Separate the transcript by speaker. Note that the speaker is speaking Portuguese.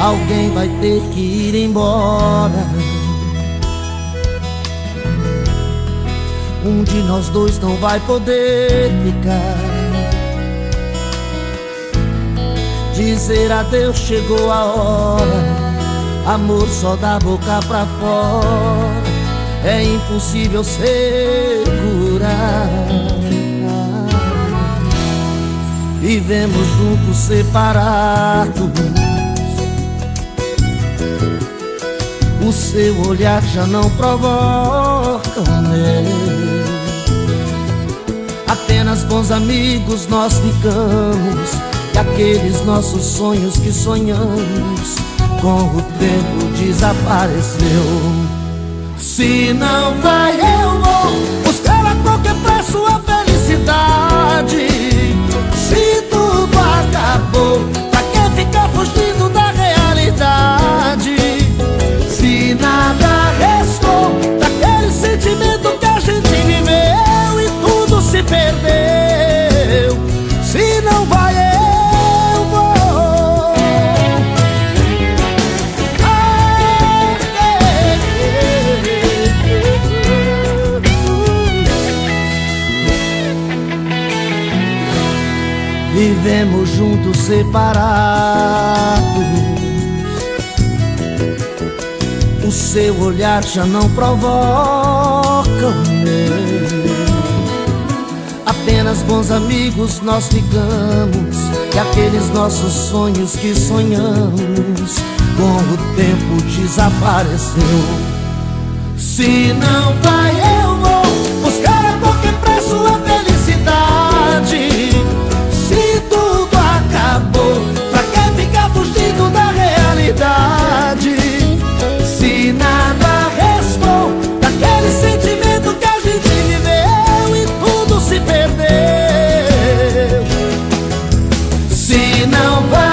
Speaker 1: Alguém vai ter que ir embora. Um de nós dois não vai poder ficar. Dizer adeus chegou a hora. Amor só da boca pra fora. É impossível segurar. Vivemos juntos separados O seu olhar já não provoca o meu Apenas bons amigos nós ficamos E aqueles nossos sonhos que sonhamos Com o tempo desapareceu. Se não vai eu perdeu. Se não vai eu vou. Vivemos juntos separados. O seu olhar já não provoca o meu Apenas bons amigos nós ficamos E aqueles nossos sonhos que sonhamos Com o tempo desapareceu. Se não vai eu now.